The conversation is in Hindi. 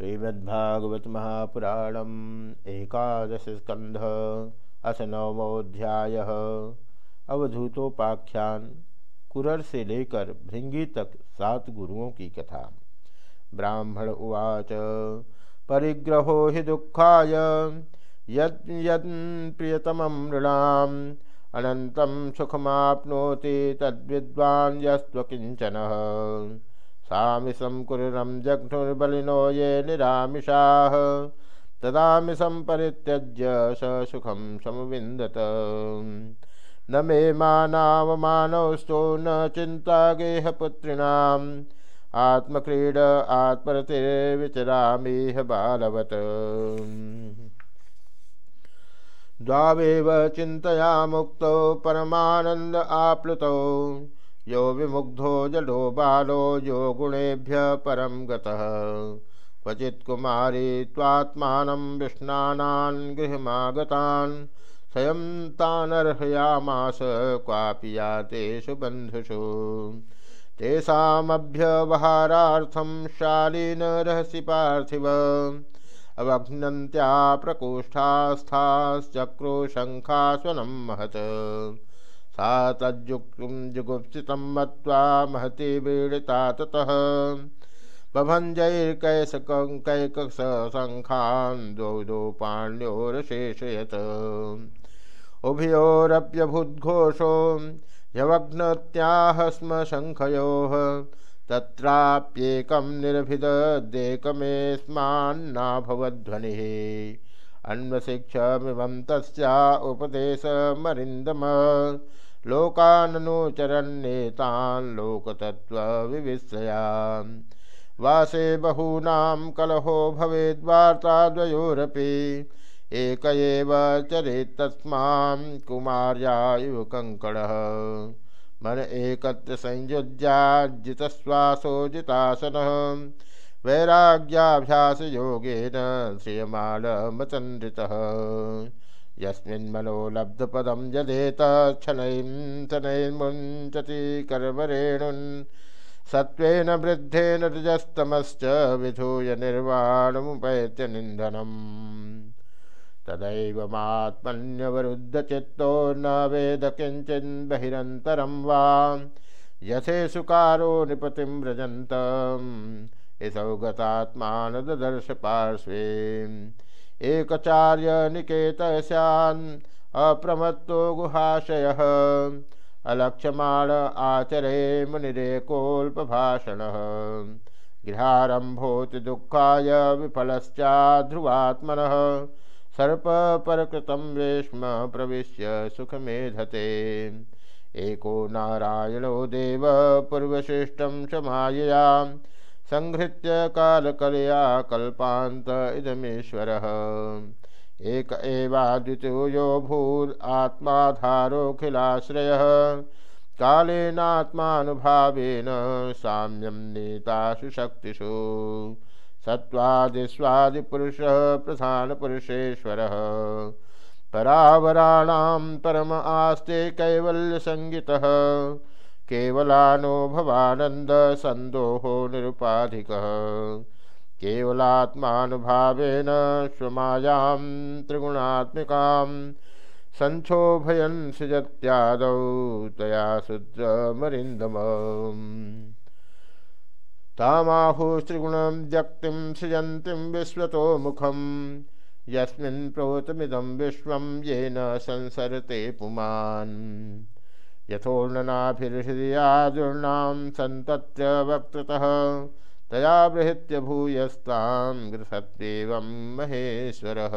श्रीमद्भागवत महापुराणम एकादश स्कंध अथ नवमोध्याय अवधूतोपाख्यान कुरर से लेकर भृंगी तक सात गुरुओं की कथा। ब्राह्मण उवाच, परिग्रहो हि दुखा यद यद प्रियतम नृणाम अनंतम सुखमाप्नोति तद्विद्वान् यस्त्वकिञ्चनः। सामिशं कुरुरं जघ्नुर्बलिनो ये निरामिषाः। तदामिशं परित्यज्य स सुखं समविन्दत। न मे मानावमानौस्तो न चिन्ता गेहपुत्रिणाम् आत्मक्रीड आत्मरतिर्विचरामिह बालवत्। द्वावेव चिन्तया मुक्तौ परमानन्द आप्लुतौ। यो विमुग्धो जडो बालो यो गुणेभ्य परम गतः। क्वचित् कुमारी त्वात्मानं विष्णानान् गृहमागतान्, स्वयं तानर्हयामास क्वापि या तेषु बन्धुषु। तेषामभ्यवहारार्थं शालीन रहसि पार्थिव, अवघ्नन्त्या प्रकोष्ठास्थाश्चक्रो शङ्खास्वनं महत्। सा तज्जुक्तुं जुगुप्सितं मत्वा महती वीडिता ततः। बभञ्जैर्कैसकैकसङ्खान् द्वौ द्वौ पाण्योरशेषयत् उभयोरप्यभूद्घोषो ह्यवघ्नत्याह स्म शङ्खयोः तत्राप्येकं निर्भिददेकमेस्मान्नाभवध्वनिः अन्वशिक्षमिमं तस्या उपदेशमरिन्दम। लोकाननुचरन्नेतान् लोकतत्त्वविविश्रयान्। वासे बहूनां कलहो भवेद्वार्ताद्वयोरपि एक एव चरेत् तस्मां कङ्कणः मन एकत्र संयुज्याजितश्वासो जितासनः वैराग्याभ्यासयोगेन श्रियमाणमचन्द्रितः यस्मिन्मनो लब्धपदं यदेत क्षणैं शनैर्मुञ्चति कर्मरेणुन्। सत्त्वेन वृद्धेन रजस्तमश्च विधूय निर्वाणमुपैत्य निन्दनम्। तदैवमात्मन्यवरुद्धचित्तो न वेद किञ्चिन् बहिरन्तरं वा। यथेषुकारो नृपतिं व्रजन्तम् इसौ गतात्मानदर्श पार्श्वे एकचार्य निकेतस्यान् अप्रमत्तो गुहाशयः। अलक्ष्यमाण आचरे मुनिरेकोल्पभाषणः गृहारम्भोति दुःखाय विफलश्चाध्रुवात्मनः। सर्पपरकृतं वेश्म प्रविश्य सुखमेधते। एको नारायणो देव पूर्वशिष्टं च माययाम् संहृत्य कालकलया कल्पान्त इदमीश्वरः। एक एवाद्वितीयो भूर् आत्माधारोऽखिलाश्रयः कालेनात्मानुभावेन साम्यं नीतासु शक्तिषु। सत्त्वादिस्वादिपुरुषः प्रधानपुरुषेश्वरः। परावराणां परम आस्ते कैवल्यसङ्गितः केवलानुभवानंद संदोहो निरुपाधिकः। केवलात्मानुभावेन स्वमायां त्रिगुणात्मिकां संक्षोभयन् सृजत्यादौ तया शुद्रमरिन्दम तामाहुस्त्रिगुणं व्यक्तिं सृजन्तीं विश्वतो मुखं यस्मिन् प्रोतमिदं विश्वं येन संसरते पुमान्। यथोर्णनाभिर्हृदयादुर्णां सन्तत्य वक्तृतः तया बृहृत्य भूयस्तां गृहत्येवं महेश्वरः।